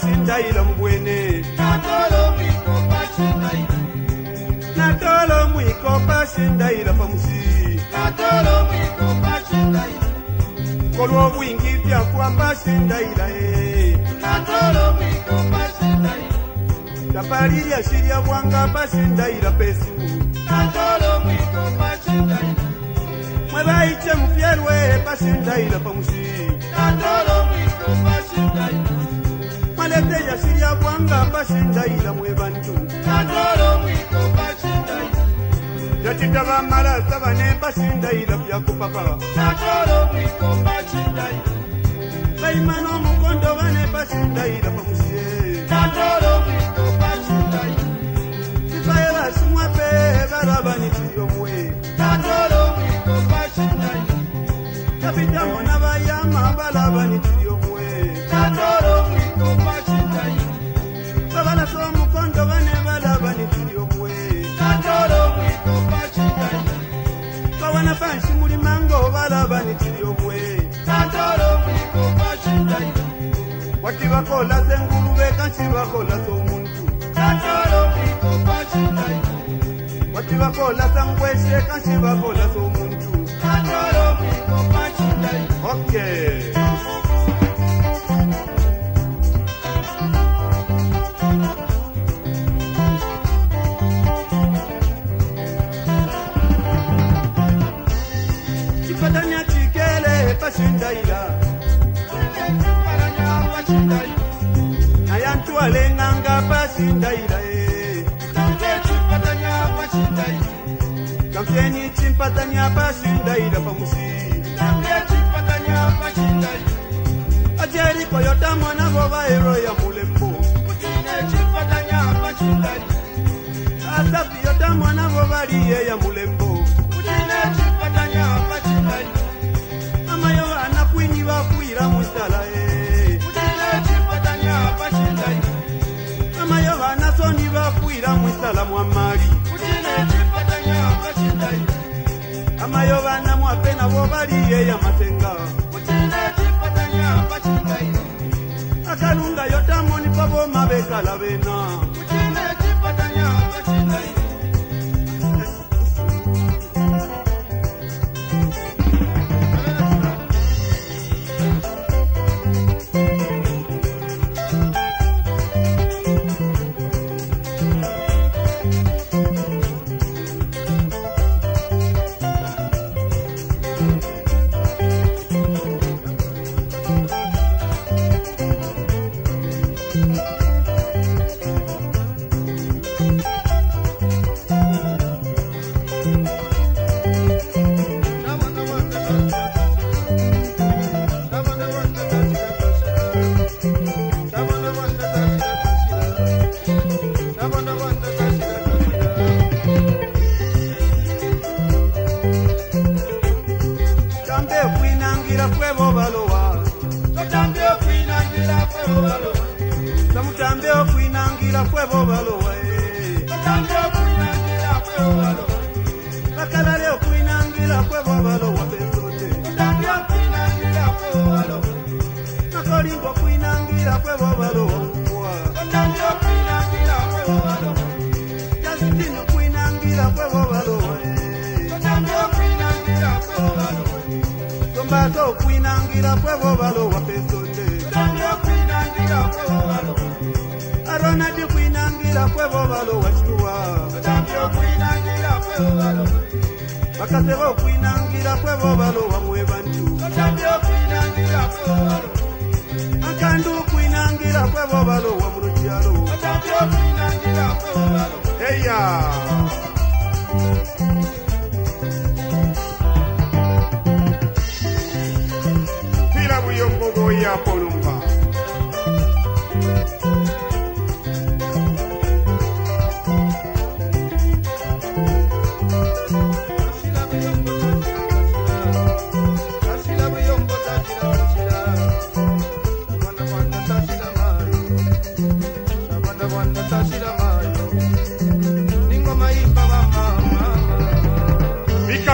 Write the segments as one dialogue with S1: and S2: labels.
S1: pashindaila mubwene
S2: Natolo mwiko pashindaila.
S1: natolo mwiko pashindaila pamusi
S2: Natolo mwiko pashindaila.
S1: kolwobwingi byakwa pashindaila e
S2: Natolo mwiko pashindaila.
S1: tapalilya shilya bwanga pashindaila pesu
S2: Natolo mwiko pashindaila.
S1: mwe bayiche mupyelwe pashindaila pamusi
S2: Natolo.
S1: Mwaleteya shilya bwanga pashindaila mwe bantu
S2: Natolo mwiko pashindaila.
S1: yatita bamalasa bane pashindaila byakupapa
S2: Natolo mwiko pashindaila.
S1: bayimana omukondo bane pashindaila pamusi
S2: Natolo mwiko pashindaila.
S1: sifaye basimwa pe balabanitiri omwe
S2: Natolo
S1: wati bakola zangweshe kanshi bakola z'omuntu
S2: Natolo mwiko pashindaila.
S1: okay chipatanya chikele pashindaila
S2: Paranya pashindaila.
S1: Kamfyeni chimpatanya pashindaila pamusi
S2: Tangechi paranya pashindaila.
S1: ajeriko yota mwana vo vaero ya mulembo
S2: Tangechi paranya pashindaila.
S1: asafi yota mwana valiye ya mulembo mwapena vo valiye ya matenga
S2: Tangechi paranya pashindaila.
S1: akalunga yota moni pavo mavekala vena kwinangira kwevo valowa samutambe okwinangira kwevo valowa e bakalale okwinangira kwevo valowa besote nakolimba okwinangira kwevo valowa ukwa jasitini sombato okwinangira kwevo valowa besote aronadi kwinangira kwevo valowa ciwa bakaseba okwinangira kwevo valowa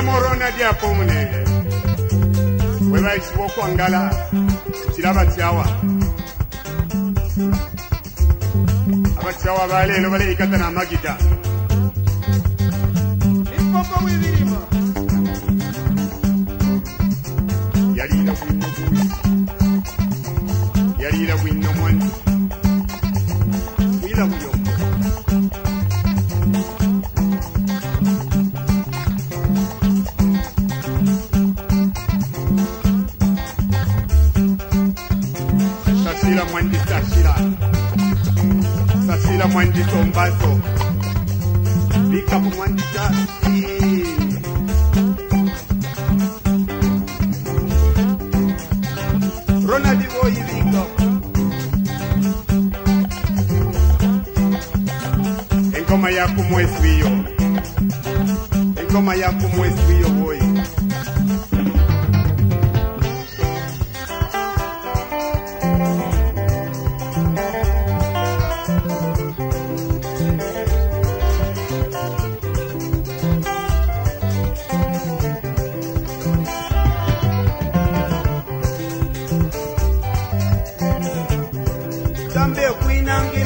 S1: munene bwe baisiba okwangala kiraba kyawa. Abasawo baleero baleekata n'amagita bikapu mwandi sasi Ronald Boy Bingo. Engoma ya kumweswiyo. Engoma ya kumweswiyo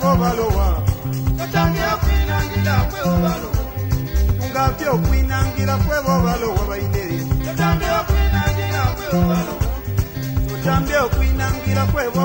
S1: balowa. Kwebo balowa. Kwebo balowa. Tungavye okwinangira kwebo balowa baineri. Sotambe okwinangira kwebo balowa mwe bantu. Sotambe okwinangira kwebo